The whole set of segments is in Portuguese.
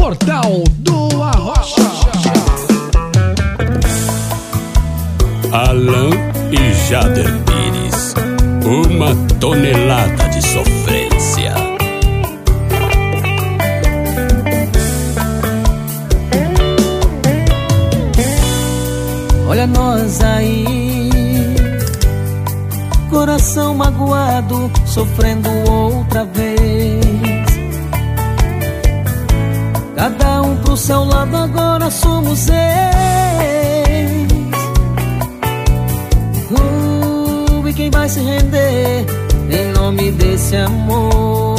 Portal do Arrocha. Alan e Jader Pires. Uma tonelada de sofrência. Olha nós aí, coração magoado, sofrendo outra vez. Pro seu lado, agora somos ex. Uh, e quem vai se render em nome desse amor?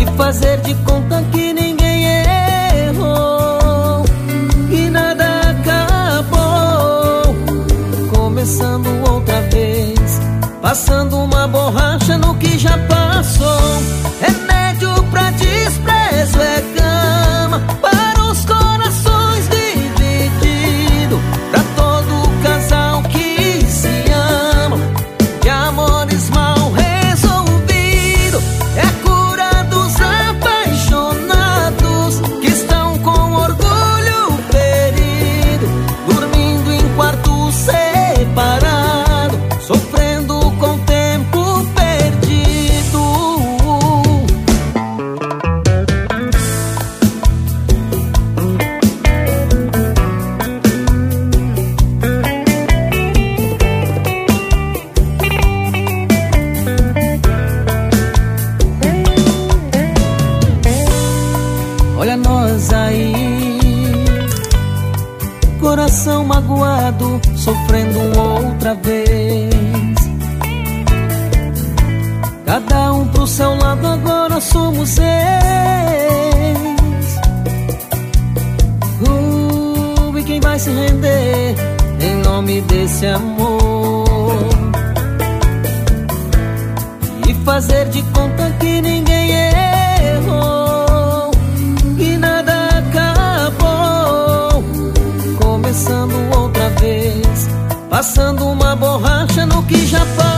E fazer de conta que ninguém errou, que nada acabou. Começando outra vez, passando uma borracha no que já passou. Remédio Olha nós aí, coração magoado, sofrendo outra vez. Cada um pro seu lado, agora somos ex. Uh, e quem vai se render em nome desse amor? E fazer de conta Passando uma borracha no que já faz.